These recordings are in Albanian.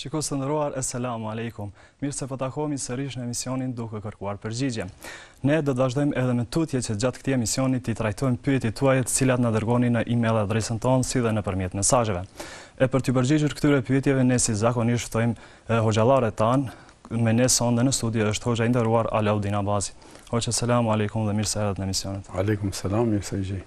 Shikues të nderuar, Eselamu Alejkum. Mirë se po takohemi sërish në emisionin Duke kërkuar përgjigje. Ne do të vazhdojmë edhe më tutje që gjatë këtij emisioni t'i trajtojmë pyetjet tuaja të cilat na dërgoni në email adresën tonë si dhe nëpërmjet mesazheve. E për t'u përgjigjur këtyre pyetjeve ne si zakonisht ftojmë eh, hoxhallarët tanë, me ne sonte në studio është hoxha i nderuar Alaudin Abazi. Hoxha, selamu alejkum dhe mirë se erdhët në emisionin. Alejkum selam, mirë se jeni.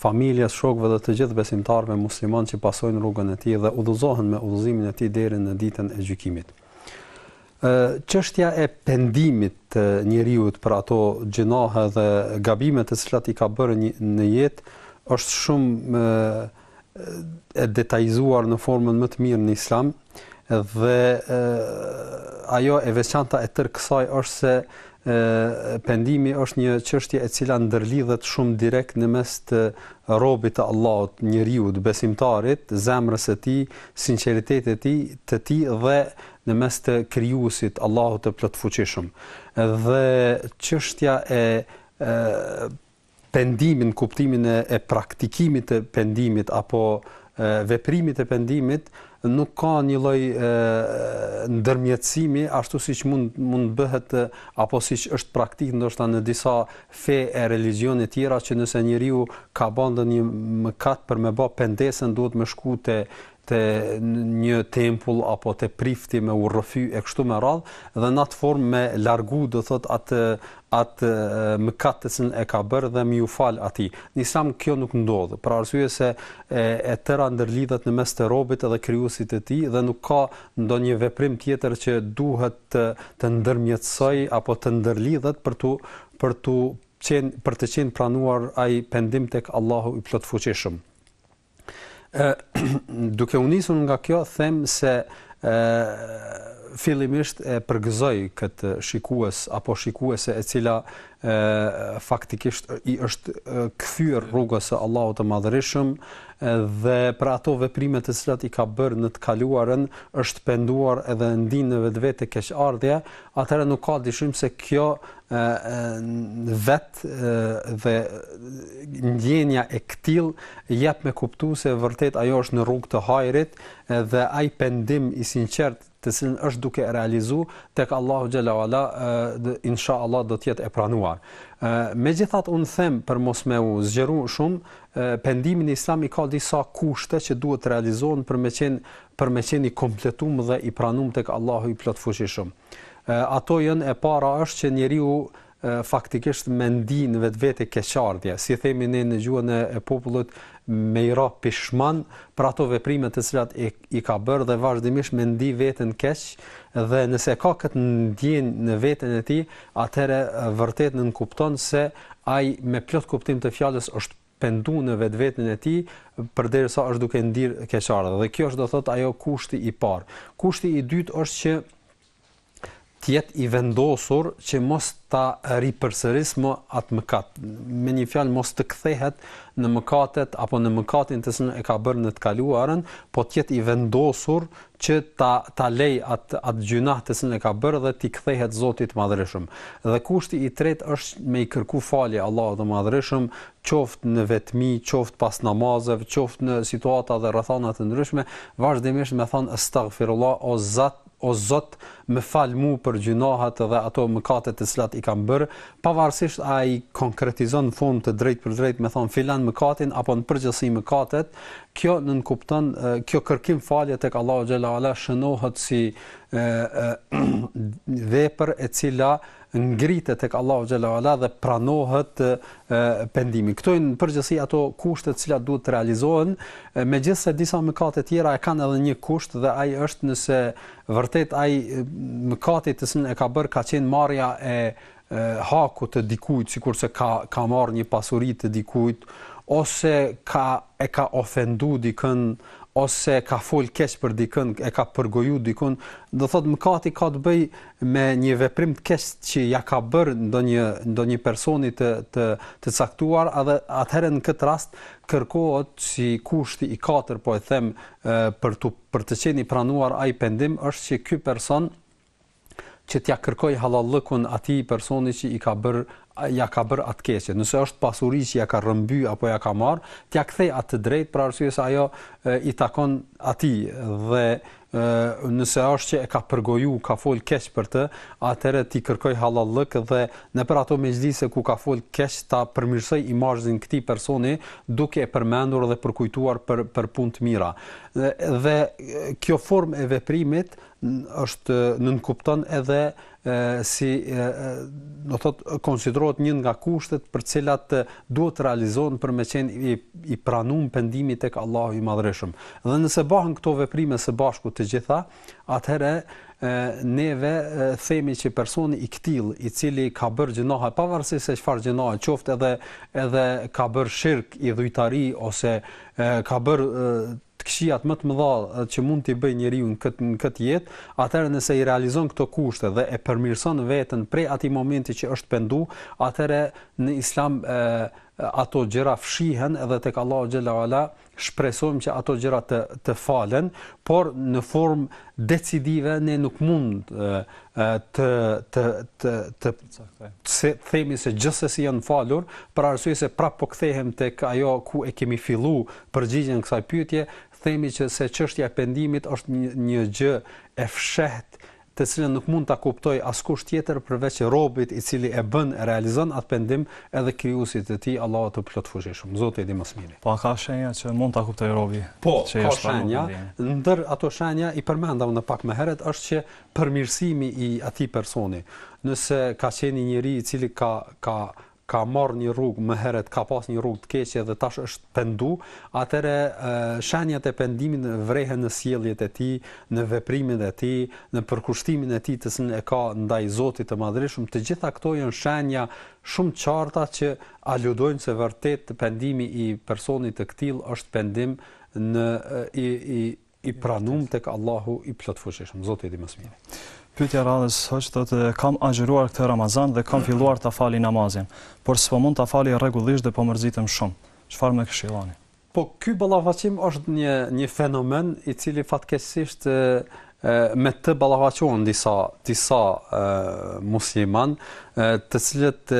familjes, shokëve dhe të gjithë besimtarëve muslimanë që pasojnë rrugën e tij dhe udhëzohen me udhëzimin e tij deri në Ditën e Gjykimit. Çështja e pendimit të njeriut për ato gjynahe dhe gabime të cilat i ka bërë një, në jetë është shumë e, e detajzuar në formën më të mirë në Islam, Dhe e, ajo e veçanta e tërë kësaj është se pendimi është një çështje e cila ndërlidhet shumë direkt në mes të robit të Allahut, njeriut, besimtarit, zemrës së tij, sinqeritetit të tij, të tij dhe në mes të krijuesit Allahut të plotfuqishëm. Dhe çështja e, e pendimit në kuptimin e praktikimit të pendimit apo veprimit të pendimit nuk ka një lloj ndërmjetësimi ashtu siç mund mund të bëhet apo siç është praktikë ndoshta në disa fe e religjione të tjera që nëse njeriu ka bë ndonjë mëkat për me bë pendesën duhet me shku te te një tempull apo te prifti me u rrëfy e kështu me radhë dhe në atë formë me largu do thotë atë atë mëkat të cilën e ka bërë dhe me ju fal atij. Në Islam kjo nuk ndodh, për arsye se e, e tëra ndërlidhet në mes të robit dhe krijuesit të tij dhe nuk ka ndonjë veprim tjetër që duhet të, të ndërmjetësojë apo të ndërlidhet për t'u për t'u qenë për të qenë pranuar ai pendim tek Allahu i plotfuqishëm. Ë duke u nisur nga kjo them se ë fillimisht e përgëzoj këtë shikues apo shikuese e cila ë faktikisht i është kthyer rrugës së Allahut të Madhërishëm dhe për ato veprime të cilat i ka bërë në të kaluarën është penduar edhe ndien në vetvete keqardhje, atëherë nuk ka dyshim se kjo vetë dhe ndjenja e këtillë jep me kuptu se vërtet ajo është në rrugë të hajrit dhe ai pendim i sinqertë të cilin është duke e realizu tek Allahu xhelle ve ala inshallah do të jetë e pranuar. Megjithatë unë them për mos me u zgjeru shumë pendimi në Islam i ka disa kushte që duhet të realizohen për me qenë për me qenë i kompletum dhe i pranuar tek Allahu i plotfuqishëm. Ato janë e para është që njeriu faktikisht me ndi në vetvete keqardhje, si themi ne në gjuhën e, e popullit me i ra pishman për ato veprime të cilat i, i ka bërë dhe vazhdimisht me ndi veten keq dhe nëse ka këtë ndjenjë në veten e tij, atëherë vërtet nënkupton se ai me plot kuptim të fjalës është pendu në vetveten e tij përderisa është duke ndier keqardhje dhe kjo është do thotë ajo kushti i parë kushti i dytë është që të jetë i vendosur që mos ta ripërsërisë më atë mëkat. Me një fjalë mos të kthehet në mëkatet apo në mëkatin të cilin e ka bërë në të kaluarën, po të jetë i vendosur që ta ta lejë atë atë gjynah të cilin e ka bërë dhe t'i kthehet Zotit të Madhërishëm. Dhe kushti i tretë është me i kërku falje Allahut të Madhërishëm, qoftë në vetmi, qoftë pas namazeve, qoftë në situata dhe rrethana të ndryshme, vazhdimisht me thënë Estagfirullah o Zot, o Zot, më fal mu për gjynahet dhe ato mëkate të cilat i kam bërë, pavarësisht a i konkretizon në formë të drejtpërdrejtë me thënë filan mëkatin apo në përgjithësi mëkatet, Kjo nënkupton, kjo kërkim falje tek Allahu xhel-le ue ala shënohet si vepër e cila ngritet tek Allahu xhel-le ue ala dhe pranohet pendimi. Këto janë në përgjithësi ato kushte të cilat duhet të realizohen, megjithëse disa mëkate të tjera e kanë edhe një kusht dhe ai është nëse vërtet ai mëkati të cilin e ka bërë ka qenë marrja e hakut të dikujt sikurse ka ka marrë një pasuri të dikujt ose ka e ka ofendu dikën ose ka fol keq për dikën e ka përgoju dikën do thotë mëkati ka të bëjë me një veprim të keq që ia ka bërë ndonjë ndonjë personi të të të caktuar edhe atëherë në këtë rast kërkohet si kushti i katër po e them për të për të qenë i pranuar ai pendim është që ky person që t'ia kërkojë hallallëkun atij personi që i ka bërë ia ka bërë atë të keqe. Nëse është pasuri që ia ka rrëmby apo ia ka marrë, t'ia kthejë atë të drejtë për arsye se ajo e, i takon atij dhe nëse është që e ka përgoju, ka fol keq për të, atëherë t'i kërkojë hallallëk dhe nëpër ato mexhlise ku ka fol keq ta përmirësojë imazhin këtij personi duke e përmendur dhe përkujtuar për për punë të mira. Dhe, dhe kjo formë e veprimit është nënkupton edhe si do thotë konsiderohet një nga kushtet të cilat duhet të realizohen për me qenë i, i pranuar pendimi tek Allahu i Madhërishëm. Dhe nëse bëhen këto veprime së bashku të gjitha, atëherë neve themi që personi i këtillë i cili ka bërë gjynahe pavarësisht se çfarë gjynahe qoftë edhe edhe ka bërë shirk idhujtari ose e, ka bërë të këqijat më të mëdha që mund t'i bëjë njeriu në këtë në këtë jetë, atëherë nëse i realizon këto kushte dhe e përmirëson veten prej atij momenti që është pendu, atëherë në Islam e, ato gjëra fshihen dhe tek Allahu xhel-le ue ala shpresojmë që ato gjëra të të falen, por në formë decisive ne nuk mund e, të të të të të themi se gjithsesi janë falur, për arsye se prapë po kthehem tek ajo ku e kemi fillu përgjigjen kësaj pyetje, themi që se çështja e pendimit është një gjë e fshehtë të cilën nuk mund ta kuptojë askush tjetër përveç robit i cili e bën, e realizon atë pendim, edhe krijuesit të tij, Allahut të Plotfuqishëm. Zoti e di më së miri. Po a ka shenja që mund ta kuptojë robi? Po, ka shenja, ndër ato shenja i përmenda unë pak më herët është që përmirësimi i atij personi, nëse ka qenë një njeri i cili ka ka ka marrë një rrugë më herët ka pas një rrugë të keqe dhe tash është pendu, atëherë shenjat e pendimit vërehen në sjelljet e tij, në veprimet e tij, në përkushtimin e tij të cilin e ka ndaj Zotit të Madhërishëm, të gjitha këto janë shenja shumë të qarta që aludojnë se vërtet pendimi i personit të këtillë është pendim në i i i pranum tek Allahu i plotfuqishëm. Zoti e di më së miri. Pyetja e radhës hoxhë thotë kam agjëruar këtë Ramazan dhe kam filluar ta fali namazin, por s'po mund ta fali rregullisht dhe po mërzitem shumë. Çfarë më këshilloni? Po ky ballafaqim është një një fenomen i cili fatkeqësisht me të ballafaqohen disa disa muslimanë, të cilët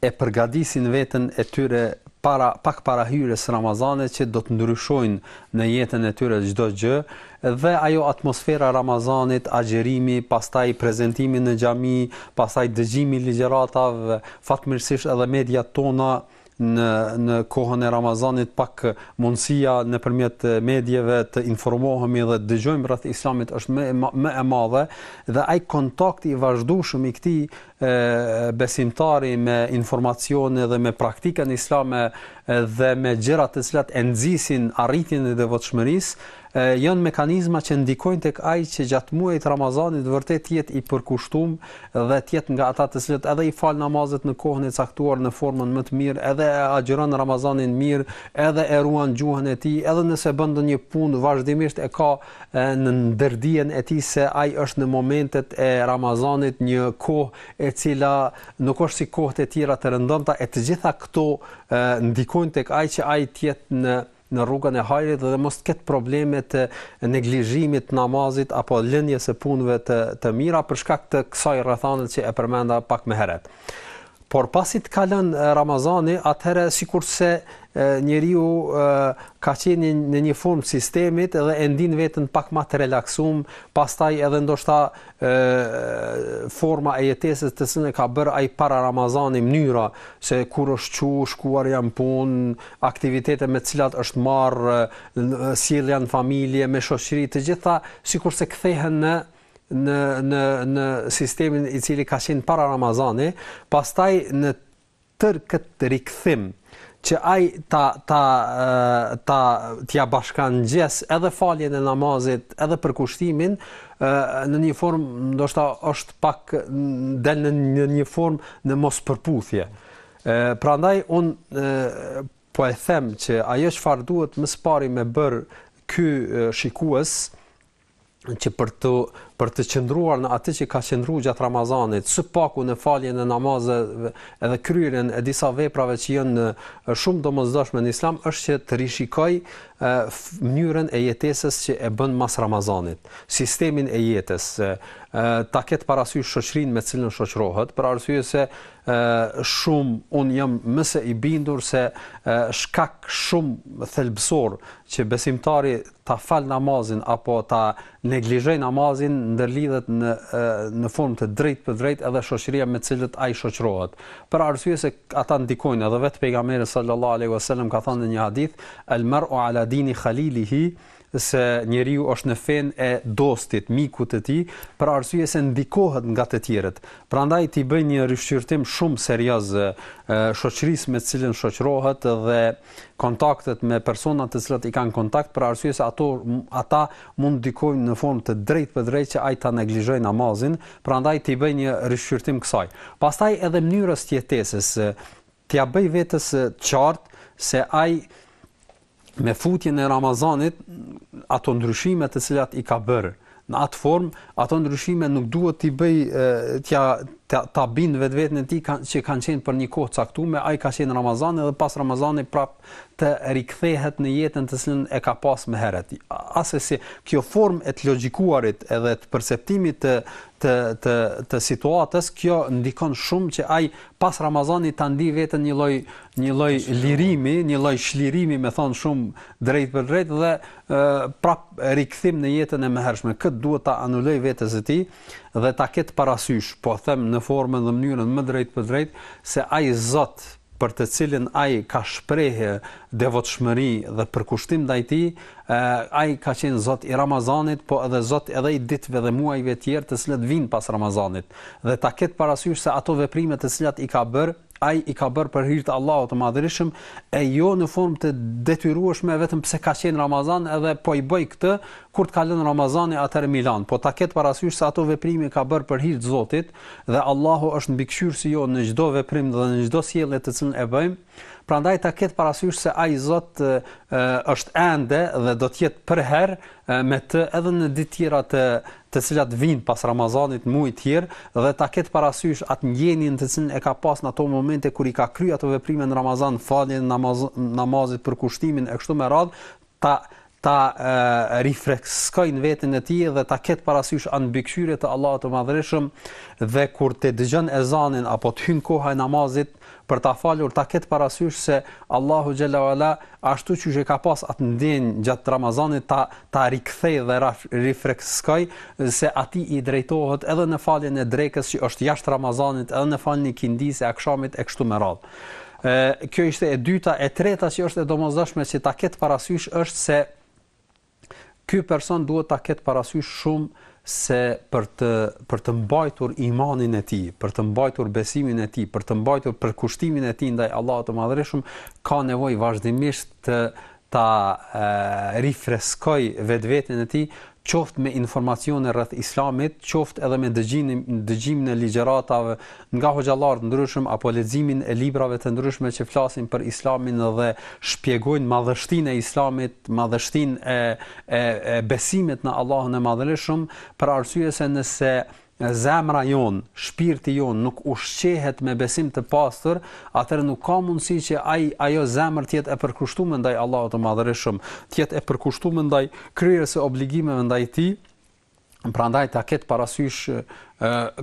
e përgatisin veten e tyre para pak para hyrjes së Ramazanit që do të ndryshojnë në jetën e tyre çdo gjë dhe ajo atmosfera e Ramazanit, agjërimi, pastaj prezentimi në xhami, pastaj dëgjimi i ligjëratave, fatmirësisht edhe mediat tona në në kohën e Ramazanit pak mundësia nëpërmjet medieve të informohemi dhe të dëgjojmë rreth Islamit është më më e madhe dhe ai kontakt i vazhdueshëm i këtij e besimtari me informacione dhe me praktikën islame dhe me gjëra të cilat e nxisin arritjen e devotshmërisë, janë mekanizma që ndikojnë tek ai që gjatë muajit Ramazanit vërtet të jetë i përkushtuar dhe të jetë nga ata të cilët edhe i fal namazet në kohën e caktuar në formën më të mirë, edhe e agjëron Ramazanin mirë, edhe e ruan gjuhën e tij, edhe nëse bën ndonjë punë vazhdimisht e ka e, në ndërdijen e tij se ai është në momentet e Ramazanit një kohë e cila nuk është si kohët e tjera të rëndomta e të gjitha këto ndikojnë tek ai që ai të jetë në në rrugën e hajrit dhe mos të ketë probleme të neglizhimit të namazit apo lënies së punëve të të mira për shkak të kësaj rrethane që e përmenda pak më herët. Por pasi të kalon Ramazani, atëherë sikurse njeriu ka qenë në një formë sistemit dhe e ndin veten pak më të relaksum, pastaj edhe ndoshta ë forma e jetesës të cilën e ka bër ai para Ramazani mënyra se kur është çu shkuarja në punë, aktivitete me të cilat është marr sjellja në familje, me shoqëri, të gjitha sikurse kthehen në në në në sistemin i cili ka qenë para Ramazani, pastaj në tërë këtë rikthim që ai ta ta ta t'ia bashkangjesë edhe faljen e namazit, edhe përkushtimin, në një formë ndoshta është pak del në një, një formë në mospërputhje. Ë prandaj un po e them që ajo çfarë duhet më së pari me bër ky shikues që për të për të qëndruar në atë që ka qëndruar gjatë Ramazanit, së paku në faljen e namazeve edhe kryerjen e disa veprave që janë shumë domosdoshme në Islam, është që të rishikojë mënyrën e jetesës që e bën mas Ramazanit, sistemin e jetës, e, ta ketë parasysh shoqërinë me të cilën shoqërohet, për arsye se e, shumë un jam më se i bindur se e, shkak shumë thelbësor që besimtari ta falë namazin apo ta neglizhojë namazin ndërlidhet në në formë të drejtpërdrejtë edhe shoqëria me të cilët ai shoqërohet. Për arsye se ata ndikojnë edhe vetë pejgamberi sallallahu alejhi ve sellem ka thënë në një hadith el mar'u ala dini khalilihi se njeriu është në fenë e dostit, mikut të tij, për arsye se ndikohet nga të tjerët. Prandaj t'i bëjë një rishqyrtim shumë serioz shoqërisë me të cilën shoqërohet dhe kontaktet me personat të cilët i kanë kontakt për arsye se ato ata mund të ndikojnë në formë të drejtpërdrejtë që ai ta neglizhojë namazin, prandaj t'i bëjë një rishqyrtim kësaj. Pastaj edhe mënyrës të jetesës, t'ia bëjë vetes të qartë se ai me futjen e Ramazanit ato ndryshime të cilat i ka bërë Në atë formë, ato ndryshime nuk duhet t'i bëjë t'ja ta, ta bind vetveten e tij kan, që kanë qenë për një kohë caktume, ai ka qenë Ramazani dhe pas Ramazani prap të rikthehet në jetën të cilën e ka pas më herët. Asesi kjo formë e të logjikuarit edhe të perceptimit të të të të situatës, kjo ndikon shumë që ai pas Ramazani ta ndi veten një lloj një lloj lirimi, një lloj çlirimi, me thonë shumë drejt për drejt dhe ë prap rikthim në jetën e mëhershme kët duhet ta anulojë vetes së tij dhe ta ketë parasysh po them në formën dhe mënyrën më drejtpërdrejt se ai zot për të cilin ai ka shprehë devotshmëri dhe përkushtim ndaj tij ë ai ka qenë zot i ramazanit po edhe zot edhe i ditëve dhe muajve tjerë të cilët vijnë pas ramazanit dhe ta ketë parasysh se ato veprime të cilat i ka bërë Ai i ka bërë për hir të Allahut të Madhërishëm e jo në formë të detyrueshme vetëm pse ka qenë Ramazan edhe po i bëj këtë kur të kalon Ramazani atëherë m'i lan po ta ketë parasysh se ato veprime i ka bërë për hir të Zotit dhe Allahu është mbikëqyrësi jonë në çdo veprim dhe në çdo sjellje të cilën e bëjmë prandaj ta ketë parasysh se ai Zot e, është ende dhe do të jetë përherë me të edhe në ditë tjera të të cilat vijnë pas Ramazanit muaj të tjerë dhe ta ketë parasysh atë ndjenjën të cilën e ka pas në ato momente kur i ka kryer ato veprime në Ramazan, faljen e namaz, namazit përkushtimin e kështu me radhë, ta ta e, rifreskojë veten e tij dhe ta ketë parasysh atë mbikëqyrje të Allahut të Madhërishëm dhe kur të dëgjon ezanin apo të hyn koha e namazit për ta falur ta ketë parasysh se Allahu xhel-le ue ala ashtu qysh e ka pas atë ndjenjë gjatë Ramazanit ta ta rikthejë dhe ta rifreskojë se atij i drejtohet edhe në faljen e drekës që është jashtë Ramazanit edhe në faljen e ikindisë e akşamit e kështu me radhë. Ë kjo ishte e dyta, e treta që është e domosdoshme që ta ketë parasysh është se Ky person duhet ta ketë parasysh shumë se për të për të mbajtur imanin e tij, për të mbajtur besimin e tij, për të mbajtur përkushtimin e tij ndaj Allahut të Madhërishëm, ka nevojë vazhdimisht të ta rifreskojë vetveten e tij, qoftë me informacione rreth Islamit, qoftë edhe me dëgjimin dëgjimin e ligjëratave nga hoxhallarë të ndryshëm apo leximin e librave të ndryshme që flasin për Islamin dhe shpjegojnë madhështinë e Islamit, madhështinë e e e besimit në Allahun e Madhërishëm, për arsye se nëse zemra jonë, shpirti jonë nuk ushqehet me besim të pastër, atëherë nuk ka mundësi që ai ajo zemër të jetë e përkushtuar ndaj Allahut të Madhërishëm, të jetë e përkushtuar ndaj kryerjes së obligimeve ndaj tij Prandaj ta ketë parasysh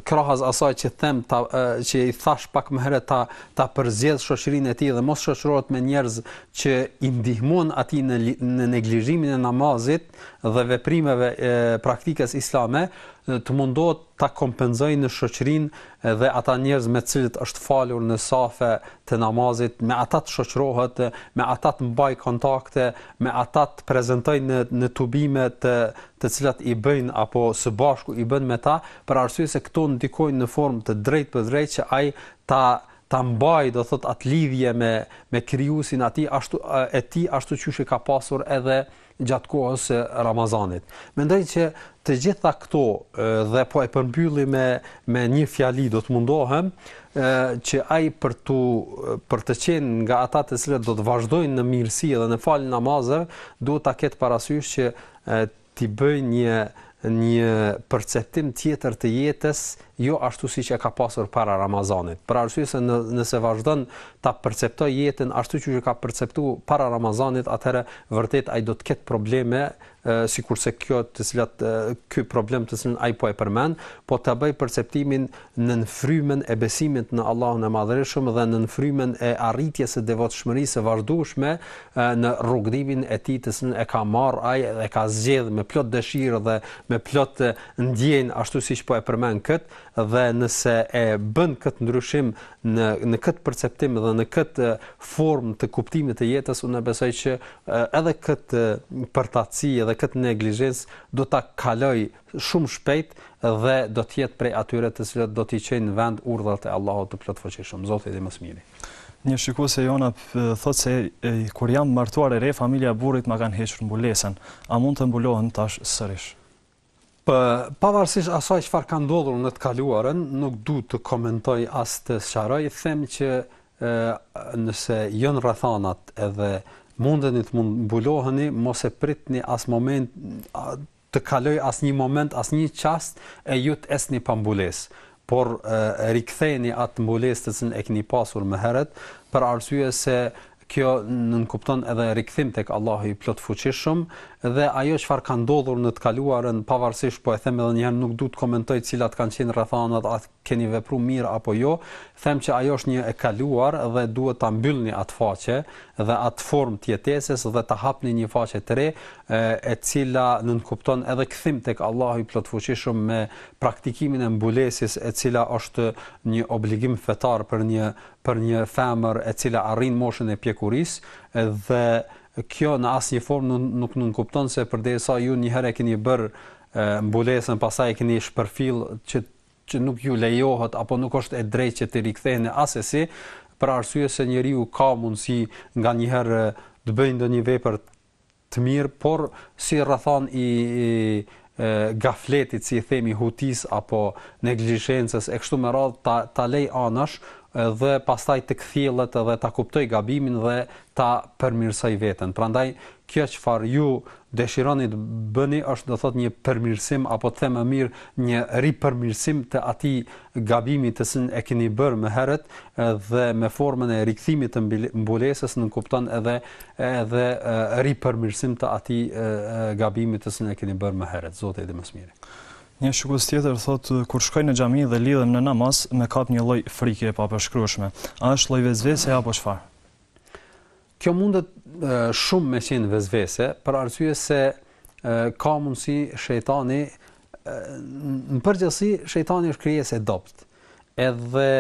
krahas asaj që them ta, që i thash pak më herët ta ta përzgjedh shoqërinë e tij dhe mos shoqërohet me njerëz që i ndihmojnë atij në në neglizhimin e namazit dhe veprimeve e praktikës islame të mundohet ta kompensojë në shoqërinë dhe ata njerëz me të cilët është falur në safe të namazit me ata të shoqërohet me ata të mbajë kontakte me ata të prezantojë në në tubime të të cilat i bëjnë apo së bashku i bën me ta, për arsye se këto ndikojnë në formë të drejtpërdrejtë që ai ta ta mbajë, do thotë, atë lidhje me me krijuesin e tij ashtu e tij ashtu siç e ka pasur edhe gjatë kohës së Ramazanit. Mendoj që të gjitha këto dhe po e përmbylli me me një fjali do të mundohem që ai për tu për të qenë nga ata të cilët do të vazhdojnë në mirësi dhe në faljen e namazeve, duhet ta ketë parasysh që t'i bëjë një një perceptim tjetër të jetës, jo ashtu siç e ka pasur para Ramazanit. Për arsye se në, nëse vazhdon ta perceptojë jetën ashtu siç e ka perceptuar para Ramazanit, atëherë vërtet ai do të ketë probleme, sikurse kjo të cilat ky problem të cilin ai po e përmend, po ta bëjë perceptimin nën frymën e besimit në Allahun e Madhëreshëm dhe nën frymën e arritjes së devotshmërisë së vazhdueshme në rrugëtimin e tij të cilën e ka marrë ai dhe e ka zgjedhë me plot dëshirë dhe me plot ndjenjë ashtu siç po e përmend kët dhe nëse e bën kët ndryshim në në kët perceptim dhe në kët formë të kuptimit të jetës unë besoj që edhe kët përtaci edhe kët neglizhencë do ta kalojë shumë shpejt dhe do të jetë prej atyre të cilët do t'i çojnë në vend urdhrat e Allahut të Plotfuqishëm. Zoti i di më së miri. Një shikuese jona thotë se kur jam martuar e re, familja e burrit ma kanë hequr mbulesën. A mund të mbulohem tash sërish? Pë, pavarësisht asaj çfarë ka ndodhur në të kaluarën, nuk du të komentoj as të sqaroj, them që e, nëse janë rrethanat edhe mundeni të mund mbuloheni, mos e pritni as moment të kalojë asnji moment asnji çast e ju të jesni pa mbulesë por rikthejeni atë mbulesë të cilën e keni pasur më herët për arsye se kjo nënkupton edhe rikthim tek Allahu i Plotfuqishëm dhe ajo çfarë ka ndodhur në të kaluarën pavarësisht po e them edhe një herë nuk dua të komentoj cilat kanë qenë rrethanat keni vepru mirë apo jo, them që ajo është një e kaluar dhe duhet ta mbyllni atë faqe dhe atë formë të jetesës dhe ta hapni një faqe të re e cila nënkupton edhe kthim tek Allahu i Plotfuqishëm me praktikimin e mbulesës e cila është një obligim fetar për një për një femër e cila arrin moshën e pjekurisë dhe kjo në asnjë formë nuk nënkupton se përderisa ju një herë e keni bërë mbulesën pastaj e keni shpërfill që që nuk ju lejohet apo nuk është e drejtë që t'i riktheheni asesi, për arsye se njeriu ka mundësi nganjëherë të bëjë ndonjë vepër të mirë, por si rrethanë i, i gafletit, si i themi hutisë apo neglizhencës e kështu me radhë ta ta lejë anash dhe pastaj të kthjellet dhe ta kuptojë gabimin dhe ta përmirësojë veten. Prandaj kjo çfarë ju dëshironi të bëni është do thotë një përmirësim apo të them më mirë një ripërmirësim të atij gabimi të cilin e keni bërë më herët dhe me formën e rikthimit të mbulesës nënkupton edhe ripërmirësim të atij gabimi të cilin e keni bërë më herët zoti i di më së miri Një shikues tjetër thotë kur shkoj në xhami dhe lidhem në namaz, më kap një lloj frike e papërshkrueshme. A është lloj vezvese apo çfarë? Kjo mundet shumë me qenë vezvese, për arsye se ka mundësi shejtani në përgjithësi shejtani është krijesë e dobët. Edhe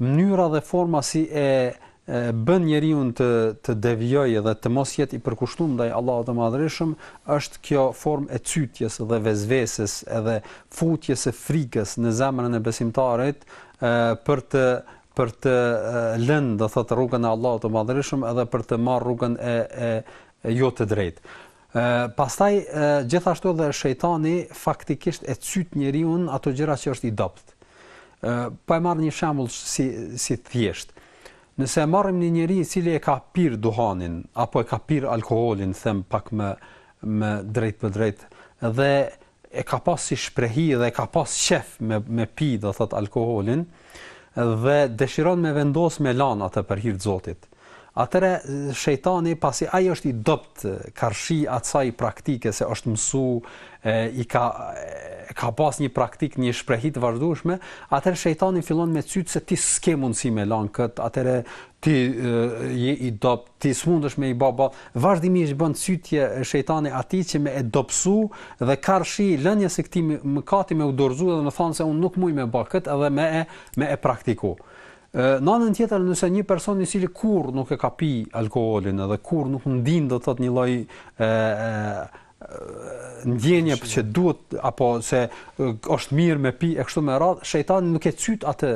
mënyra dhe forma si e bën njeriun të devijojë dhe të mos jetë i përkushtuar ndaj Allahut të Madhërishëm, është kjo formë e cytjes dhe vezveses edhe futjes së frikës në zemrën e besimtarit për të për të lënë do thot rrugën e Allahut të Madhërishëm edhe për të marr rrugën e e jo të drejtë. Ë pastaj e, gjithashtu edhe shejtani faktikisht e cyt njeriun ato gjëra që është i dobët. Ë po e marr një shembull si thjesht. Nëse e marrim një njeri i cili e ka pir duhanin apo e ka pir alkoolin, them pak më drejt për drejt dhe e ka pas si shprehi dhe e ka pas qef me me pi, do thot alkoholin dhe dëshiron me vendos me lan atë për hir të Zotit. Atëherë shejtani pasi ai është i dopt karshi asaj praktike se është mësu e, i ka e, ka pas një praktik një shprehi të vazhdueshme, atëherë shejtani fillon me cyt se ti s'ke mundësi me lan kët, atëherë ti e, je i dopt Ti s'mundesh me i ba ball. Vazhdimisht bën cytje shejtani atij që me e dobësu dhe karshi lënies së këtij mëkati me u dorëzu edhe me thanë se unë nuk muj me ba këtë edhe me e me e praktiku. Në anën tjetër nëse një person i cili kurrë nuk e ka pi alkoolin edhe kurrë nuk ndin do të thotë një lloj ndjenje që duhet apo se është mirë me pi e kështu me radhë, shejtani nuk e cyt atë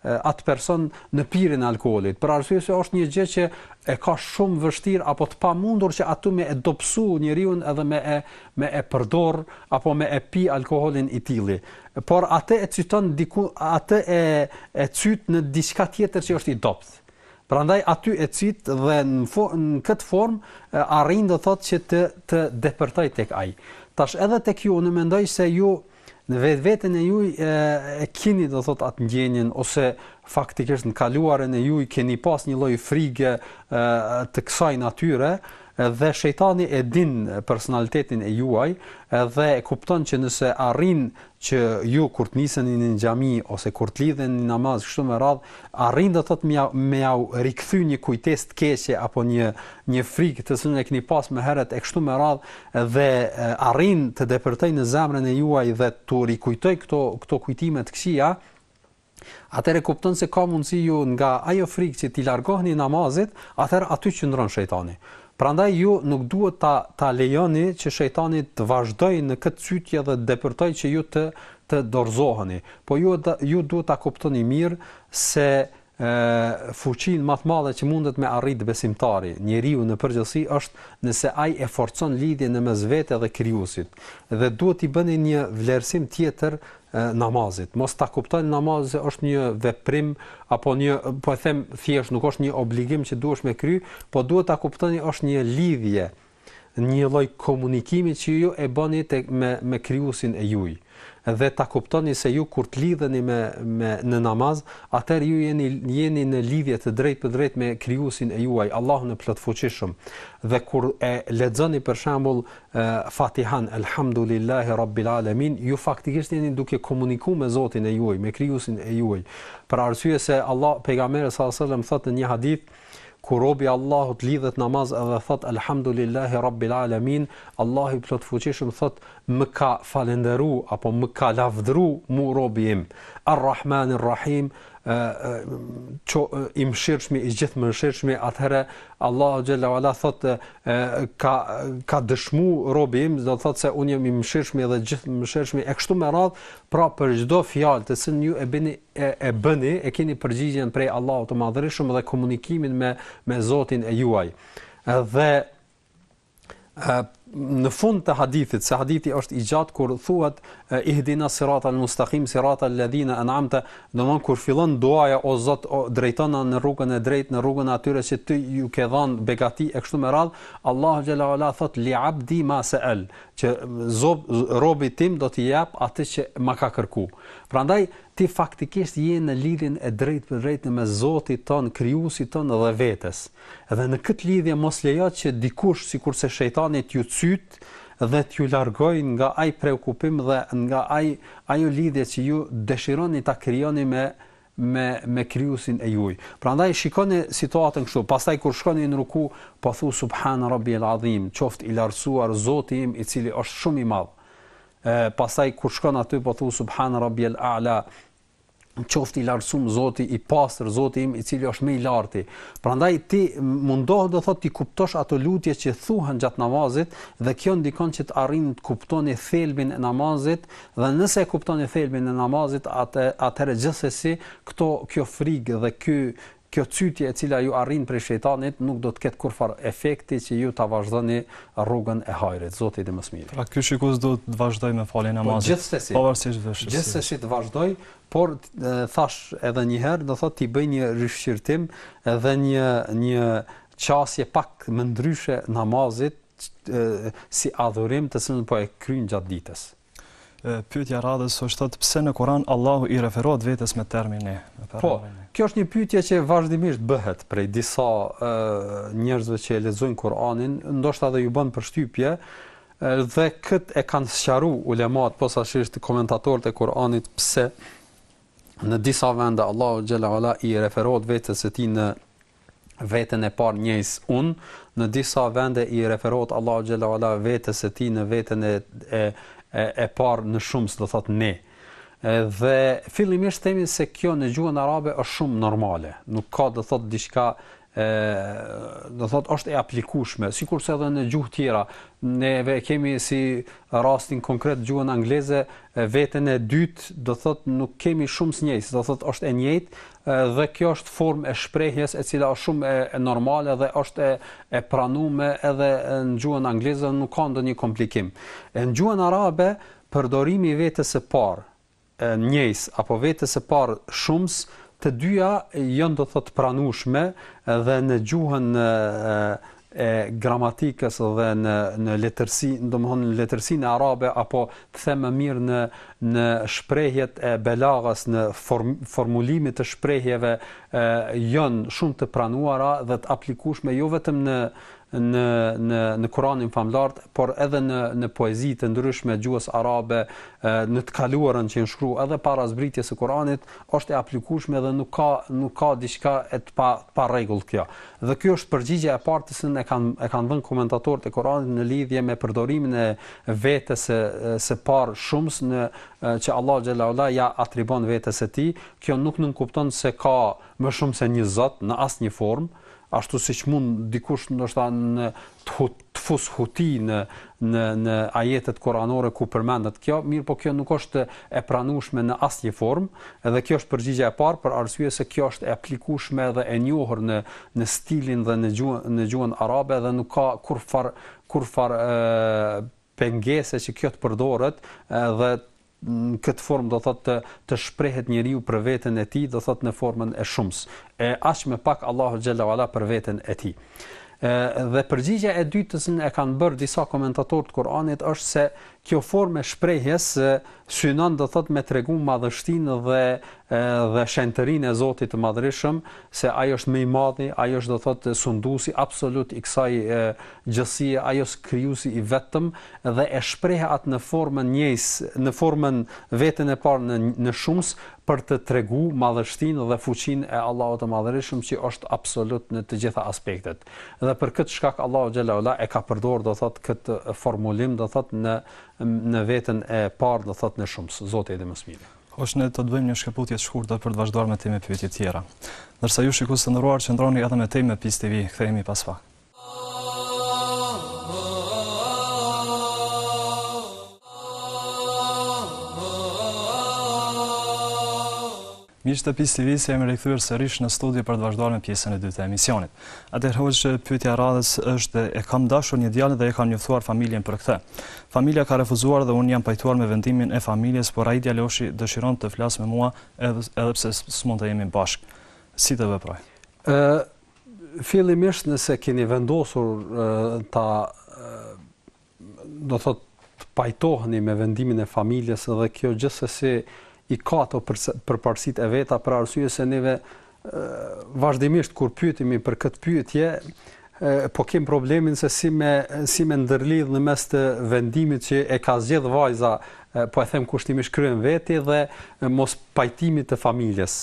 atë person në pirjen e alkoolit, për arsye se është një gjë që e ka shumë vështirë apo të pamundur që aty me e dobësu njeriun edhe me e me e përdor apo me e pi alkoolin i tilli. Por atë e cyton diku atë e e cyt në diçka tjetër që është i dobët. Prandaj aty e cyt dhe në, fo, në këtë formë arrin do thotë që të të depërtoj tek ai. Tash edhe tek ju unë mendoj se ju Në vetveten e juj e, e kini do thot atë ndjenjën ose faktikisht në kaluarën e juj keni pas një lloj frige të kësaj natyre dhe shejtani e din personalitetin e juaj dhe e kupton që nëse arrin që ju kur të niseni në xhami ose kur të lidheni në namaz kështu me radhë Arrin do të thotë me jau rikthy një kujtesë të keqe apo një një frikë të cilën e keni pas më herët e kështu me radh dhe arrin të depërtoj në zemrën e juaj dhe t'u rikujtoj këto këto kujtime të këqija atëherë kupton se ka mundësi ju nga ajo frikë që t'i largoheni namazit atëherë aty qëndron shejtani Prandaj ju nuk duhet ta ta lejoni që shejtani të vazhdojë në këtë cytje dhe t'depërtoj që ju të të dorëzoheni. Po ju ju duhet ta kuptoni mirë se fuqinë më të madhe që mundet me arrit besimtari, njeriu në përgjithësi është nëse ai e forcon lidhjen në mes vete dhe krijuesit. Dhe duhet t'i bëni një vlerësim tjetër e namazit. Mos ta kuptoni namazi se është një veprim apo një po e them thjesht nuk është një obligim që duhesh me kry, po duhet ta kuptoni është një lidhje një lloj komunikimi që ju e bëni tek me me krijuesin e juj dhe ta kuptoni se ju kur të lidheni me me në namaz, atëherë ju jeni jeni në lidhje të drejtpërdrejtë me krijuesin e juaj, Allahun e plotfuqishëm. Dhe kur e lexoni për shembull Fatihan, Elhamdulillahi Rabbil Alemin, ju faktikisht jeni duke komunikuar me Zotin e juaj, me Krijuesin e juaj. Për arsye se Allah pejgamberi sallallahu alajhi wasallam thotë në një hadith, kur robi i Allahut lidhet namaz dhe thotë Elhamdulillahi Rabbil Alemin, Allahu i plotfuqishëm thotë më ka falënderu apo më ka lavdëru mu robi im. Ar-Rahmanir Rahim, që i mëshirshmi i gjithë mëshirshmi atëherë Allahu xhalla wala thotë ka ka dëshmu robi im do të thotë se unë jam i mëshirshmi dhe gjithë mëshirshmi e kështu me radh pra për çdo fjalë të cilën ju e bëni e, e bëni e keni përgjigjen prej Allahut të Madhërishëm dhe komunikimin me me Zotin e juaj dhe në fund të hadithit, se hadithi është i gjatë kur thuhet ihdina sirata al-mustaqim sirata alladhina an'amta, domethënë kur fillon duaja o Zot drejtona në rrugën e drejtë, në rrugën e atyre që ti ju ke dhënë begati e kështu me radh, Allahu xhala wala thot li abdi ma sa'al, që zob, robit tim do t'i jap atë që ma ka kërku. Prandaj ti faktikisht je në lidhjen e drejtpërdrejtë në mes Zotit ton, krijuesit ton dhe vetes. Dhe në këtë lidhje mos lejo që dikush sikurse shejtani t'ju cyt dhe t'ju largojë nga ai preokupim dhe nga ai ajo lidhje që ju dëshironi ta krijoni me me me Krijuesin e juj. Prandaj shikoni situatën kështu, pastaj kur shkoni në ruku, po thu subhan rabbiyal azim, qoftë i lartësuar Zoti im i cili është shumë i madh. E pastaj kur shkon aty po thu subhan rabbiyal a'la, qoftë i lartësum Zoti i pastër Zoti im i cili është më i larti. Prandaj ti mundohu do thotë t'i kuptosh ato lutje që thuhen gjatë namazit dhe kjo ndikon që të arrini të kuptoni thelbin e namazit dhe nëse e kuptoni thelbin e namazit atë atëherë gjithsesi këto kjo frikë dhe ky Kjo cytje e cila ju arrin prej shejtanit nuk do të ketë kurrfarë efekti që ju ta vazhdoni rrugën e hajrit. Zoti i di më së miri. Pra ky shikues duhet të vazhdojë me faljen e namazit. Po gjithsesi. Pavarësisht vështirësive. Gjithsesi të vazhdojë, por thash edhe një herë, do thotë t'i bëjë një rishqyrtim dhe një një qasje pak më ndryshe namazit si adhurim të cilën po e kryen gjatë ditës. Pyetja e radhës është thotë pse në Kur'an Allahu i referohet vetes me termin ne. Po, kjo është një pyetje që vazhdimisht bëhet prej disa e, njerëzve që e lexojnë Kur'anin, ndoshta edhe ju bën përshtypje dhe kët e kanë sqaru ulemat posaçërisht komentatorët e Kur'anit pse në disa vende Allahu xhele ve ala i referohet vetes së tij në vetën e parë njëjs unë, në disa vende i referohet Allahu xhele ve ala vetes së tij në vetën e e e parë në shumës, do thotë ne. Dhe fillimisht themi se kjo në gjuhën arabe është shumë normale, nuk ka do thotë diçka do thot është e aplikueshme sikurse edhe në gjuhë tjera neve kemi si rastin konkret gjuhën angleze vetën e dytë do thot nuk kemi shumës njëjs do thot është e njëjtë Dhe kjo është formë e shprehjes e cila është shumë e, e normale dhe është e, e pranume edhe në gjuhën angleze dhe nuk ka ndonjë komplikim. E në gjuhën arabe, përdorimi i vetës së parë, njëjs apo vetës së parë shumës, të dyja janë do të thotë pranueshme dhe në gjuhën e gramatikës dhe në në letërsi, domthonë në letërsinë arabe apo të them më mirë në në shprehjet e belagës në form, formulimit të shprehjeve e, janë shumë të pranuara dhe të aplikueshme jo vetëm në në në në Kur'anin famëlartë, por edhe në në poezi të ndryshme gjuhës arabe, në të kaluarën që janë shkru edhe para zbritjes së Kur'anit, është e aplikueshme dhe nuk ka nuk ka diçka e të pa të pa rregullt kjo. Dhe kjo është përgjigja e parë të cilën e kanë e kanë dhënë komentatorët e Kuranit në lidhje me përdorimin e vetës së së parë shumës në që Allahu xhele ve ala ia atribon vetes së tij, kjo nuk nënkupton se ka më shumë se një Zot në asnjë formë, ashtu siç mund dikush ndoshta në të të fusë huti në në në ajetet kuranore ku përmendet kjo, mirëpo kjo nuk është e pranueshme në asnjë formë, dhe kjo është përgjigja e parë për arsye se kjo është e aplikueshme dhe e njohur në në stilin dhe në gjuhën në gjuhën arabe dhe nuk ka kurrfarë kurrfarë pengese që kjo të përdoret dhe në këtë formë do thotë të të shprehet njeriu për veten e tij, do thotë në formën e shumës. E aq më pak Allahu xhel-le ue ala për veten e tij. Ë dhe përgjigja e dytë që e kanë bërë disa komentatorë të Kuranit është se kjo formë e shprehjes synon do thotë me tregu madhështinë dhe e, dhe shenjtërinë e Zotit të Madhërishëm se ai është më i madhi, ai është do thotë sunduesi absolut i kësaj e, gjithësie, ai është krijuesi i vetëm dhe e shpreh atë në formën njëjës, në formën veten e parë në në shumës për të tregu madhështinë dhe fuqinë e Allahut të Madhërishëm që është absolut në të gjitha aspektet. Dhe për këtë shkak Allahu xhel-le ue ala e ka përdorë do thotë këtë formulim do thotë në në veten e parë do thotë në shumës. Zoti e di më së miri. Hoxhë ne do të bëjmë një shkëputje të shkurtër për të vazhduar më tej me pyetjet e tjera. Ndërsa ju shikues të nderuar qëndroni edhe më tej me Peace TV, kthehemi pas pak. Miq të Peace TV-së, jemi rikthyer sërish në studio për të vazhduar me pjesën e dytë të emisionit. Atëherë hoxhë, pyetja e radhës është e kam dashur një djalë dhe e kam njoftuar familjen për këtë. Familja ka refuzuar dhe unë jam pajtuar me vendimin e familjes, por ai djaloshi dëshiron të flasë me mua edhe pse s'mund të jemi bashkë. Si të veproj? Fillimisht nëse keni vendosur ta do thotë të pajtoheni me vendimin e familjes dhe kjo gjithsesi i ka ato përparësitë e veta për arsye se neve vazhdimisht kur pyetemi për këtë pyetje po kem problemin se si me si me ndërlidh në mes të vendimit që e ka zgjedh vajza po e them kushtimisht krye n'veti dhe mospajtimit të familjes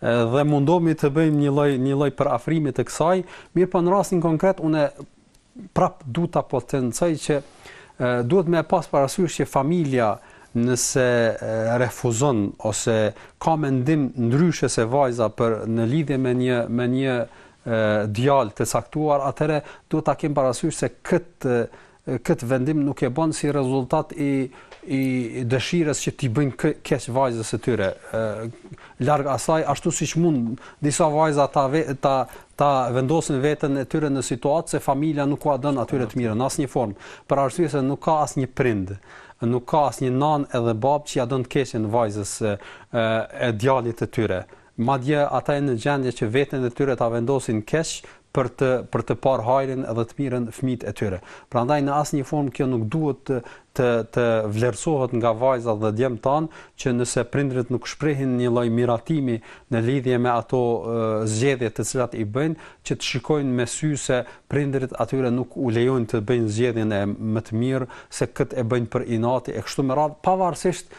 Dhe mundohemi të bëjmë një lloj një lloj përafrimi të kësaj, mirëpo në rastin konkret unë prap du ta potencoj që duhet me pas parasysh që familja nëse refuzon ose ka mendim ndryshe se vajza për në lidhje me një me një djalë të caktuar, atëherë duhet ta kemi parasysh se këtë këtë vendim nuk e bën si rezultat i i dëshirës që t'i bëjnë keq vajzës së tyre. Ë larg asaj, ashtu siç mund disa vajza ta ve, ta ta vendosin veten e tyre në situatë se familja nuk ua don atyre të mirën në asnjë formë, për arsye se nuk ka asnjë prind, nuk ka asnjë nanë edhe babë që ia don të keqen vajzës e, e djalit të tyre. Madje ata janë në gjendje që veten e tyre ta vendosin keq për të për të parë hajrin dhe të mirën fëmijët e tyre. Prandaj në asnjë formë kjo nuk duhet të të të vlerësohet nga vajzat dhe djemtë tanë që nëse prindërit nuk shprehin një lloj miratimi në lidhje me ato zgjedhje të cilat i bëjnë, që të shikojnë me sy se prindërit atyre nuk u lejojnë të bëjnë zgjedhjen më të mirë, se këtë e bëjnë për inati e kështu me radhë, pavarësisht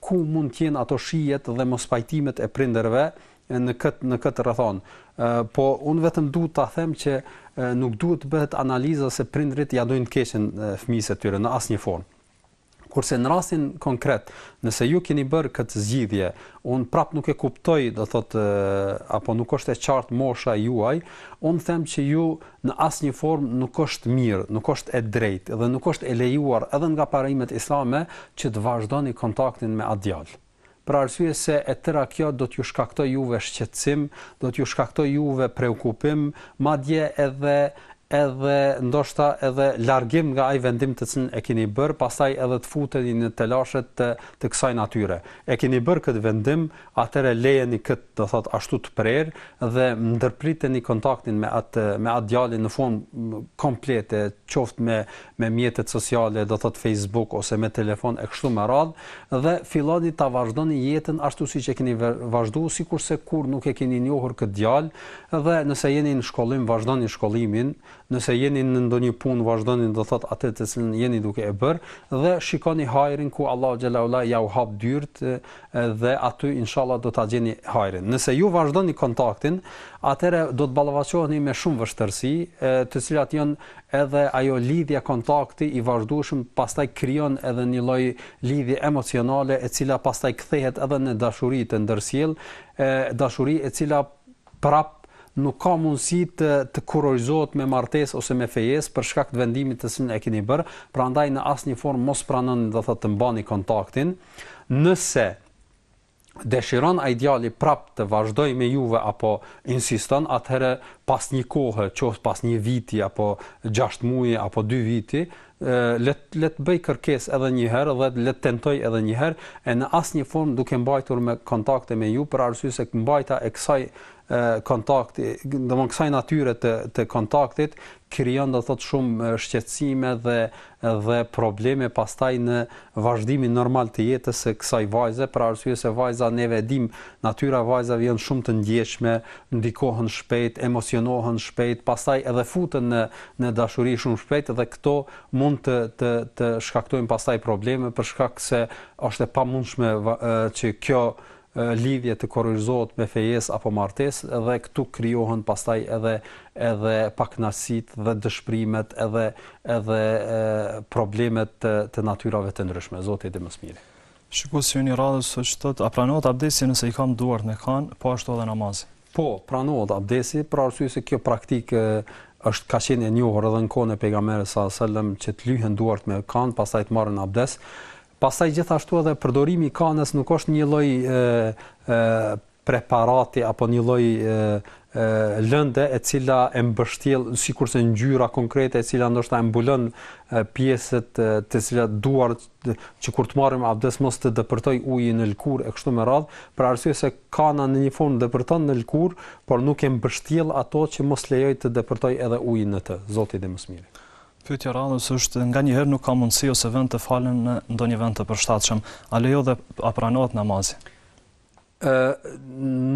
ku mund të jenë ato shijet dhe mospajtimet e prindërve në këtë në këtë rrethanë. Po unë vetëm duhet ta them që nuk duhet të bëhet analiza se prindërit ja dojnë të keqen fëmijës së tyre në asnjë formë. Kurse në rastin konkret, nëse ju keni bërë këtë zgjidhje, un prap nuk e kuptoj, do thotë apo nuk është e qartë mosha juaj, un them që ju në asnjë formë nuk është mirë, nuk është e drejtë dhe nuk është e lejuar edhe nga parimet islame që të vazhdoni kontaktin me atë djalë. Për arsye se e tëra kjo do t'ju shkaktojë juve shqetësim, do t'ju shkaktojë juve preokupim, madje edhe edhe ndoshta edhe largim nga ai vendim të cilin e keni bërë, pastaj edhe të futeni në telashe të të kësaj natyre. E keni bërë këtë vendim atëherë lejeni këtë, do thotë, ashtu të prerë dhe ndërpriteni kontaktin me atë me atë djalin në formë komplete, qoftë me me mjetet sociale, do thotë Facebook ose me telefon e kështu me radhë dhe filloni ta vazhdoni jetën ashtu siç e keni vazhduar, sikurse kur nuk e keni njohur këtë djalë dhe nëse jeni në shkollim vazhdoni shkollimin, nëse jeni në ndonjë punë vazhdoni do thotë atë të cilën jeni duke e bërë dhe shikoni hajrin ku Allahu xheleshanuhu ja u hap dyert dhe aty inshallah do ta gjeni hajrin. Nëse ju vazhdoni kontaktin, atëherë do të ballafaqoheni me shumë vështirësi, të cilat janë edhe ajo lidhje kontakti i vazhdueshëm, pastaj krijon edhe një lloj lidhje emocionale e cila pastaj kthehet edhe në dashuri të ndërsjellë, dashuri e cila prap nuk ka mundësi të të kurorëzohet me martesë ose me fejesë për shkak të vendimit të cilin e keni bërë, prandaj në asnjë formë mos pranoni do thotë të mbani kontaktin. Nëse dëshiron ai djali prapë të vazhdojë me juve apo insiston, atëherë pas një kohe, qoftë pas një viti apo gjashtë muaji apo dy viti, le të le të bëj kërkesë edhe një herë dhe le të tentoj edhe një herë e në asnjë formë duke mbajtur me kontakte me ju për arsye se mbajta e kësaj kontakti, domthonë kësaj natyre të të kontaktit krijon do thotë shumë shqetësime dhe dhe probleme pastaj në vazhdimin normal të jetës së kësaj vajze për arsye se vajza neve e dimë natyra e vajzave janë shumë të ndjeshme ndikohen shpejt emocionohen shpejt pastaj edhe futen në në dashuri shumë shpejt dhe këto mund të të të shkaktojnë pastaj probleme për shkak se është e pamundshme që kjo lidhje të kurorëzohet me fejesë apo martesë dhe këtu krijohen pastaj edhe edhe pakënaqësitë dhe dëshpërimet edhe edhe problemet të të natyrave të ndryshme zoti e di më së miri. Shikuesja e radhës thotë a pranohet abdesi nëse i kam duart me kanë po ashtu edhe namazi. Po, pranohet abdesi, për arsye se kjo praktikë është ka qenë e njohur edhe në kohën e pejgamberit sallallahu alajhi wasallam që të lyhen duart me kanë, pastaj të marrin abdes. Pastaj gjithashtu edhe përdorimi i kanës nuk është një lloj preparati apo një lloj lënde e cila e mbështjell sikurse ngjyra konkrete e cila ndoshta e mbulon pjesët të cilat duart që kur të marrim abdes mos të depërtoj uji në lëkurë e kështu me radhë, për arsye se kana në një formë depërton në lëkurë, por nuk e mbështjell ato që mos lejoj të depërtoj edhe uji në të. Zoti e di më së miri. Pyetja e radhës është, nganjëherë nuk ka mundësi ose vend të falem në ndonjë vend të përshtatshëm. A lejohet dhe a pranohet namazi? Ë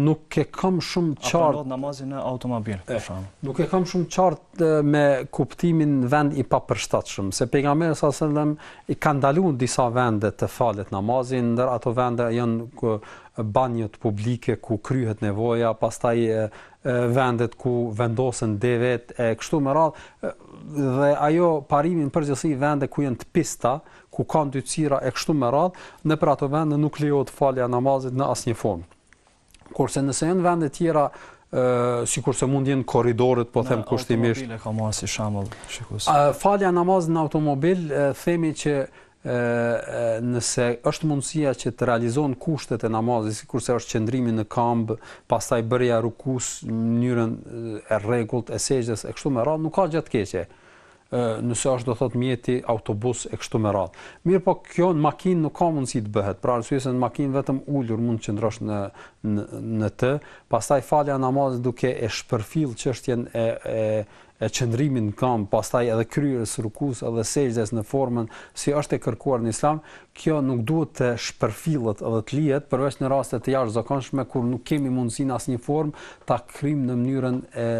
nuk e kam shumë qartë. A pranohet namazi në automobil, për shembull? Nuk e kam shumë qartë me kuptimin vend i papërshtatshëm, se pejgamberi alejhi selam i ka ndaluar disa vende të falet namazi, ndër ato vende janë banjot publike ku kryhet nevoja, pastaj vendet ku vendosen devet e kështu me radhë dhe ajo parimi në përgjithësi vende ku janë të pista, ku ka ndyësira e kështu me radhë, nëpër ato vende nuk lejohet falja e namazit në asnjë formë. Kurse nëse janë vende të tjera ë sikurse mund jenë korridoret, po them kushtimisht. Në automobil e ka marrë si shembull shikuesi. Falja e namazit në automobil themi që e nëse është mundësia që të realizohen kushtet e namazit sikurse është qëndrimi në kamb, pastaj bërja rukus në mënyrën e rregullt e sejdës e kështu me radhë, nuk ka gjë të keqe. ë nëse është do thot mjeti autobus e kështu me radhë. Mirëpo kjo në makinë nuk ka mundësi të bëhet, për arsye se në makinë vetëm ulur mund të qëndrosh në në në të, pastaj falja e namazit duke e shpërfillë çështjen e e e qëndrimit në kamb, pastaj edhe kryerjes rukus edhe sejdhes në formën si është e kërkuar në Islam, kjo nuk duhet të shpërfillet edhe të lihet, përveç në raste të jashtëzakonshme kur nuk kemi mundësi në asnjë formë ta kryjmë në mënyrën e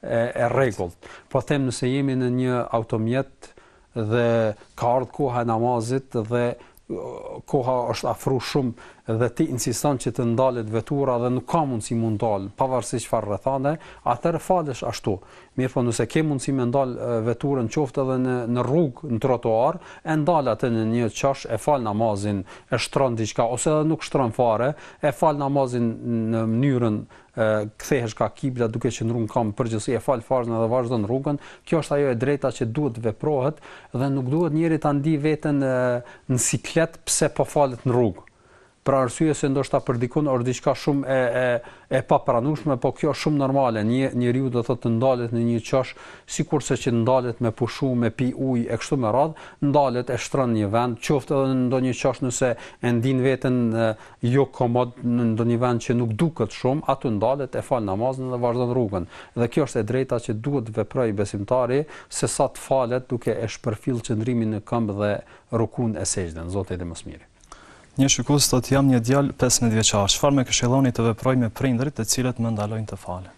e rregullt. Po them nëse jemi në një automjet, dhe ka ardhë koha e namazit dhe koha është afru shumë dhe ti insiston që të ndalet vetura dhe nuk ka mundësi me u ndalë, pavarësisht çfarë rrethane, atëherë falesh ashtu. Mirëpo nëse ke mundësi me ndalë veturën qoftë edhe në, në rrugë, në trotuar, e ndal atë në një qosh, e fal namazin, e shtron diçka, ose edhe nuk shtron fare, e fal namazin në mënyrën kthehesh ka kibla duke qëndru në kam përgjithësi e fal farzën edhe vazhdon rrugën, kjo është ajo e drejta që duhet veprohet dhe nuk duhet njeri ta ndi veten në siklet pse po falet në rrugë, për arsye se ndoshta për dikun është diçka shumë e e e papranueshme, po kjo është shumë normale. Njeriu do thotë të ndalet në një qosh, sikurse që ndalet me pushu, me pi ujë e kështu me radh, ndalet e shtron një vend, qoftë edhe në ndonjë qosh nëse e ndin veten jo komod në ndonjë vend që nuk duket shumë, aty ndalet, e fal namazin dhe vazhdon rrugën. Dhe kjo është e drejta që duhet të veprojë besimtari, sesa të falet duke e shpërfillë qëndrimin në këmbë dhe rukunë e sexhden. Zoti di më së miri. Një shikues thotë jam një djalë pesëmbëdhjetë vjeçar, çfarë më këshilloni të veproj me prindërit të cilët më ndalojnë të falem?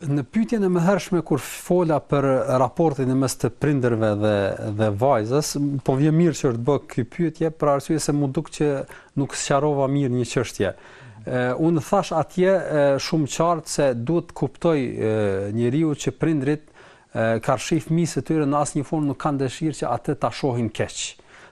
Në pyetjen e mëhershme kur fola për raportin në mes të prindërve dhe dhe vajzës, po vjen mirë që është bë kjo pyetje për arsye se m'u duk që nuk sqarova mirë një çështje. Unë thashë atje shumë qartë se duhet të kuptojë njeriu që prindrit Karshi fëmijës së tyre në asnjë formë nuk kanë dëshirë që atë ta shohin keq.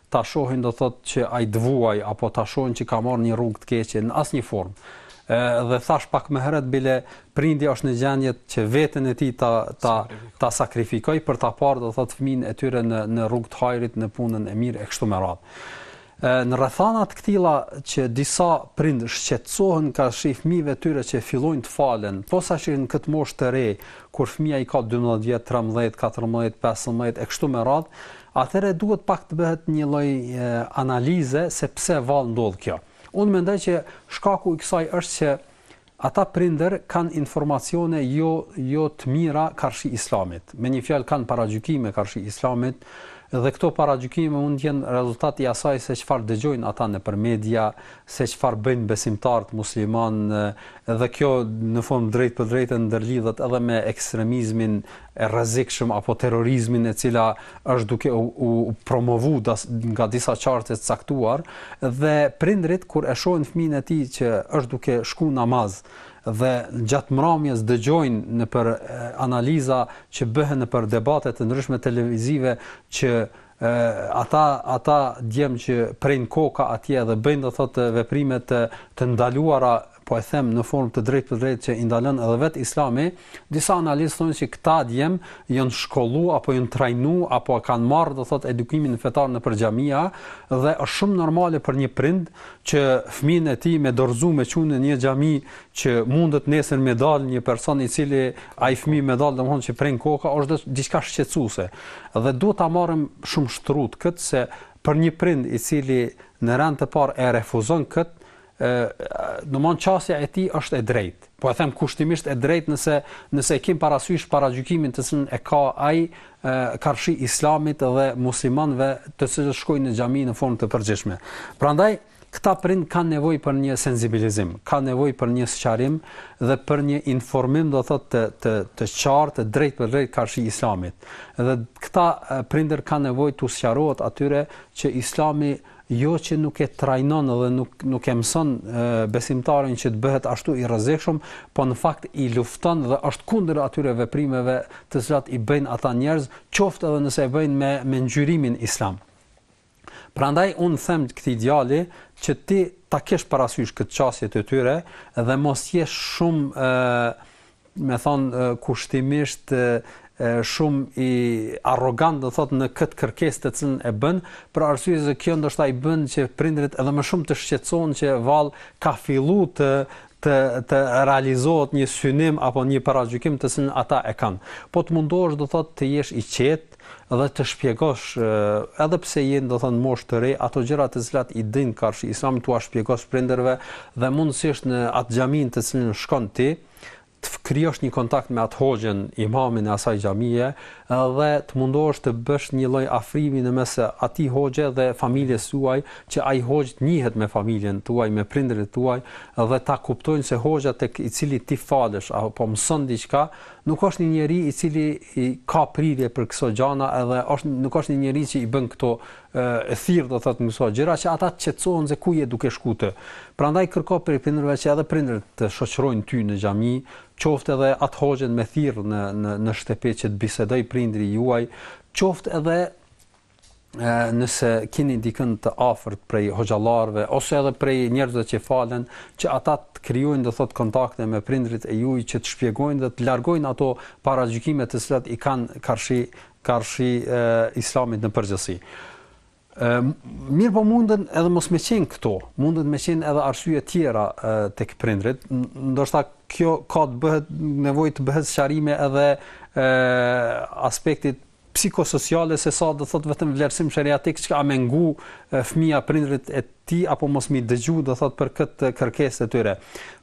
Ta shohin do thotë që ai të vuajë apo ta shohin që ka marrë një rrugë të keqe në asnjë formë. Ë dhe thashë pak më herët bile prindi është në gjendje që veten e tij ta ta ta sakrifikojë për ta parë do thotë fëmijën e tyre në në rrugë të hajrit në punën e mirë e kështu me radhë. Në rrethana të këtilla që disa prindër shqetësohen karshi fëmijëve të tyre që fillojnë të falen, posaçërisht në këtë moshë të re, kur fëmija i ka dymbëdhjetë vjet, trembëdhjetë, katërmbëdhjetë, pesëmbëdhjetë e kështu me radhë, atëherë duhet pak të bëhet një lloj analize se pse vallë ndodh kjo. Unë mendoj që shkaku i kësaj është që Ata prindër kanë informacione jo jo të mira karshi Islamit. Me një fjalë kanë paragjykime karshi Islamit dhe këto paragjykime mund të jenë rezultat i asaj se çfarë dëgjojnë ata nëpër media, se çfarë bëjnë besimtarët muslimanë dhe kjo në formë drejtpërdrejtë ndërlidhet edhe me ekstremizmin e rrezikshëm apo terrorizmin e cila është duke u, u promovu nga disa qarqe të caktuar dhe prindrit kur e shohin fëmijën e tij që është duke shku namaz dhe gjatë mramjes dëgjojnë nëpër analiza që bëhen nëpër debate të ndryshme televizive që e, ata ata djem që prejnë koka atje dhe bëjnë do thotë veprime të të ndaluara po e them në formë të drejtpërdrejtë që i ndalon edhe vet Islami, disa analistë thonë se këta djem janë shkollu apo janë trajnu apo kanë marrë do thotë edukimin fetar nëpër xhamia dhe është shumë normale për një prind që fëmin e tij me dorëzu me çu në një xhami që mundet nesër me dal një person i cili ai fëmijë me dal domthon që pren koka është diçka shqetësuese dhe duhet ta marrim shumë shtruar këtë se për një prind i cili në rend të parë e refuzon këtë domethënë qasja e tij është e drejtë. Po e them kushtimisht e drejtë nëse nëse e kim parasysh paragjykimin të cilin e ka ai karshi islamit dhe muslimanëve të cilët shkojnë në xhami në formë të përgjithshme. Prandaj këta prindër kanë nevojë për një sensibilizim, kanë nevojë për një sqarim dhe për një informim do thotë të të të qartë, të drejtpërdrejtë karshi islamit. Dhe këta prindër kanë nevojë t'u sqarohet atyre që islami e, jo që nuk e trajnon dhe nuk nuk e mëson besimtarin që të bëhet ashtu i rrezikshëm, po në fakt i lufton dhe është kundër atyre veprimeve të cilat i bëjnë ata njerëz, qoftë edhe nëse e bëjnë me me ngjyrimin islam. Prandaj unë them këtij djali që ti ta kesh parasysh këtë qasje të tyre dhe mos jesh shumë ë me thonë kushtimisht shumë arrogant do thotë në këtë kërkesë të cilën e bën për arsye se kjo ndoshta i bën që prindërit edhe më shumë të shqetësohen që vallë ka fillu të të të realizohet një synim apo një paragjykim të cilën ata e kanë po të mundohesh do thotë të jesh i qetë dhe të shpjegosh edhe pse je do thotë n'moshë të re ato gjëra të cilat i din karshi islamit t'ua shpjegosh prindërve dhe mundësisht në atë xhaminë të cilën shkon ti të krijosh një kontakt me atë hoxhën imamin e asaj xhamie dhe të mundohesh të bësh një lloj afrimi në mes atij hoxhe dhe familjes tuaj që ai hoxhë të njihet me familjen tuaj me prindërit tuaj dhe ta kuptojnë se hoxha tek i cili ti falesh apo mëson diçka Nuk është një njeri i cili ka prirje për këso gjana edhe është nuk është një njeri që i bën këto e thirr do thotë në këso gjëra që ata të qetësohen se ku je duke shku ti. Prandaj kërko prej prindërve që edhe prindërit të shoqërojnë ty në xhami, qoftë edhe atë hoxhën me thirrë në në në shtëpi që të bisedojë prindi juaj, qoftë edhe nëse keni dikën të afërt prej hoxhallarëve ose edhe prej njerëzve që falen, që ata të krijojnë do thotë kontakte me prindërit e juaj që të shpjegojnë dhe të largojnë ato paragjykime të cilat i kanë karshi karshi e, islamit në përgjithësi. Ë mirëpo mundën edhe mos me qenë këto, mundën me qenë edhe arsye tjera e, tek prindërit, ndoshta kjo ka të bëhet nevojë të bëhet sqarime edhe e, aspektit psikosociale se sa do thotë vetëm vlerësim sheriatik a me ngu fëmija prindërit e tij apo mos m'i dëgju do thotë për këtë kërkesë të tyre.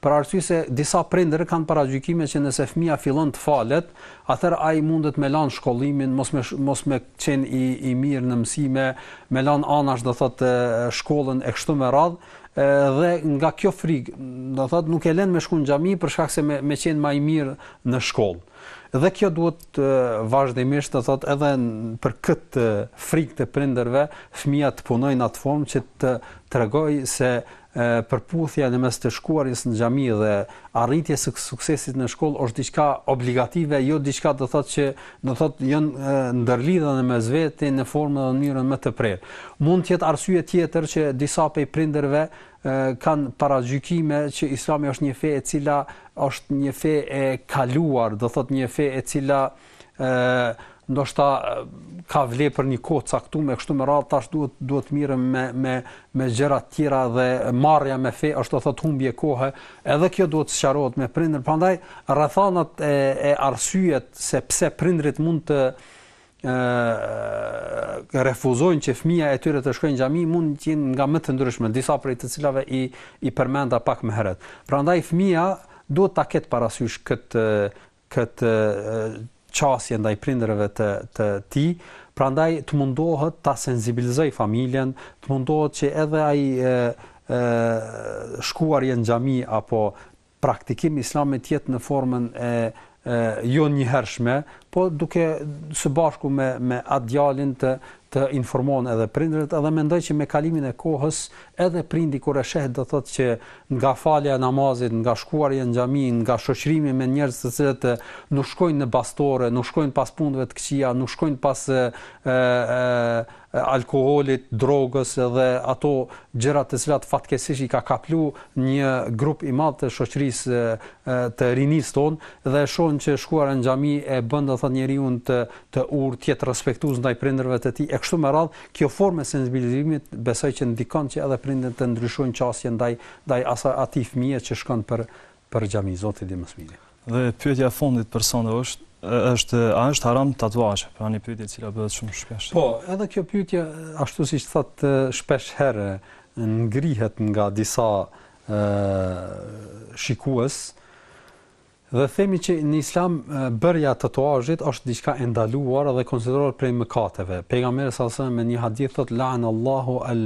Për arsye se disa prindër kanë paragjykime që nëse fëmija fillon të falet, atëherë ai mundet me lanë shkollimin, mos me mos me qenë i i mirë në mësime, me lanë anash do thotë shkollën e kështu me radhë dhe nga kjo frikë, do thotë nuk e lën me shku në xhami për shkak se me me qenë më i mirë në shkollë. Dhe kjo duhet vazhdimisht, do thotë, edhe për këtë frikë të prindërve, fëmija të punojë në atë formë që të tregojë se përputhja në mes të shkuarjes në xhami dhe arritjes së suksesit në shkollë është diçka obligative, jo diçka do thotë që do thotë janë ndërlidhur në mes veti në formën dhe mënyrën më të prerë. Mund të jetë arsye tjetër që disa prej prindërve kanë paragjykime që Islami është një fe e cila është një fe e kaluar, do thotë një fe e cila ë ndoshta ka vlerë për një kohë të caktuar, kështu me radhë tash duhet duhet merrem me me me gjëra të tjera dhe marrja me fe është do thotë humbje kohe, edhe kjo duhet të sqarohet me prindër. Prandaj rrethanat e e arsyet se pse prindrit mund të ë refuzojnë që fëmia e tyre të shkojnë në xhami mund të jenë nga më të ndryshme, disa prej të cilave i i përmenda pak më herët. Prandaj fëmia duhet ta ketë parasysh këtë këtë qasje ndaj prindërve të të tij, prandaj të mundohet ta sensibilizojë familjen, të mundohet që edhe ai ë ë shkuarja në xhami apo praktikimi i islamit të jetë në formën e e jo njëhershme, po duke së bashku me me atë djalin të të informon edhe prindërit, edhe mendoj që me kalimin e kohës, edhe prindi kur e sheh do thotë që nga falja e namazit, nga shkuarja në xhami, nga shoqërimi me njerëz të cilët nuk shkojnë në bastore, nuk shkojnë pas punëve të këqija, nuk shkojnë pas e, e, e alkoolit, drogës dhe ato gjëra të cilat fatkeqësisht i ka kaplu një grup i madh të shoqërisë të rinisë tonë dhe e shohin që shkuarja në xhami e bën do thotë njeriun të të urtë, të jetë respektues ndaj prindërve të tij e kështu me radhë, kjo formë e sensibilizimit besoj që ndikon që edhe prindërit të ndryshojnë qasjen ndaj ndaj asaj atij fëmije që shkon për Për xhami Zoti di më së miri. Dhe pyetja e fundit për sonde është, është a është haram tatuazhi? Pra një pyetje e cila bëhet shumë shpesh. Po, edhe kjo pyetje ashtu siç thotë shpesh herë ngrihet nga disa ë shikues dhe themi që në Islam bërja e tatuazhit është diçka e ndaluar dhe konsiderohet prej mëkateve. Pejgamberi salallahu alejhi ve selem në një hadith thotë la'an Allahu al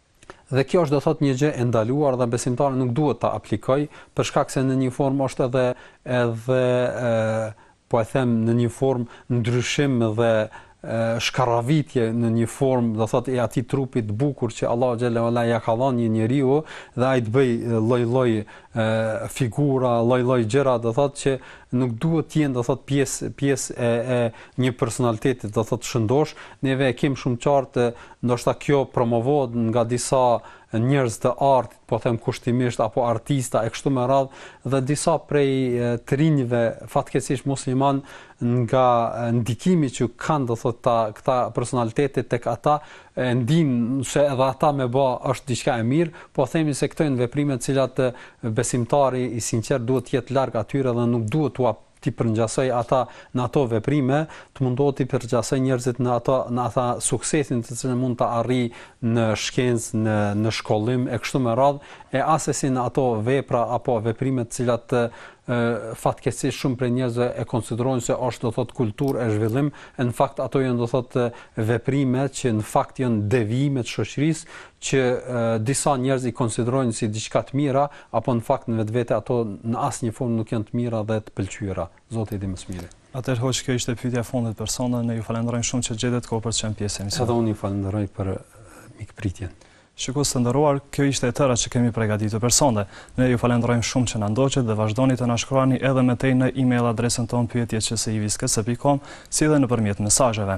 Dhe kjo është do thot një gjë e ndaluar dhe besimtari nuk duhet ta aplikojë, për shkak se në një formë është edhe edhe e, po e them në një formë ndryshim dhe shkarravitje në një formë, do thotë e atij trupi të bukur që Allahu xhele ue ala ja ka dhënë një njeriu dhe ai të bëjë lloj-lloj figura, lloj-lloj gjëra, do thotë që nuk duhet të jenë do thotë pjesë pjesë e e një personaliteti, do thotë të shëndosh, neve e kemi shumë qartë Ndoshta kjo promovohet nga disa njerëz të artit, po them kushtimisht apo artista e kështu me radhë dhe disa prej të rinjve fatkeqësisht musliman nga ndikimi që kanë do thotë këta personalitete tek ata e ndin se edhe ata me ba është diçka e mirë, po themi se këto janë veprime të cilat besimtari i sinqertë duhet të jetë larg atyre dhe nuk duhet t'u t'i përngjasojë ata në ato veprime, të mundohet t'i përngjasojë njerëzit në ato, në ata suksesin të cilën mund ta arrijë në shkencë, në në shkollim e kështu me radhë, e asesi në ato vepra apo veprime të cilat e, fatkeqësisht shumë prej njerëzve e konsiderojnë se është do thotë kulturë e zhvillim, e në fakt ato janë do thotë veprime që në fakt janë devijime të shoqërisë, që disa njerëz i konsiderojnë si diçka të mira, apo në fakt në vetvete ato në asnjë formë nuk janë të mira dhe të pëlqyera. Zoti i di më së miri. Atëherë hoxhë kjo ishte pyetja e fundit për sonte, ne ju falënderojmë shumë që gjetët kohë për të qenë pjesë e emisionit. Edhe unë ju falënderoj për mikpritjen. Shikues të nderuar, kjo ishte e tëra që kemi përgatitur për sonte. Ne ju falënderojmë shumë që na ndoqët dhe vazhdoni të na shkruani edhe më tej në email adresën tonë pyetje@iviskc.com, si dhe nëpërmjet mesazheve.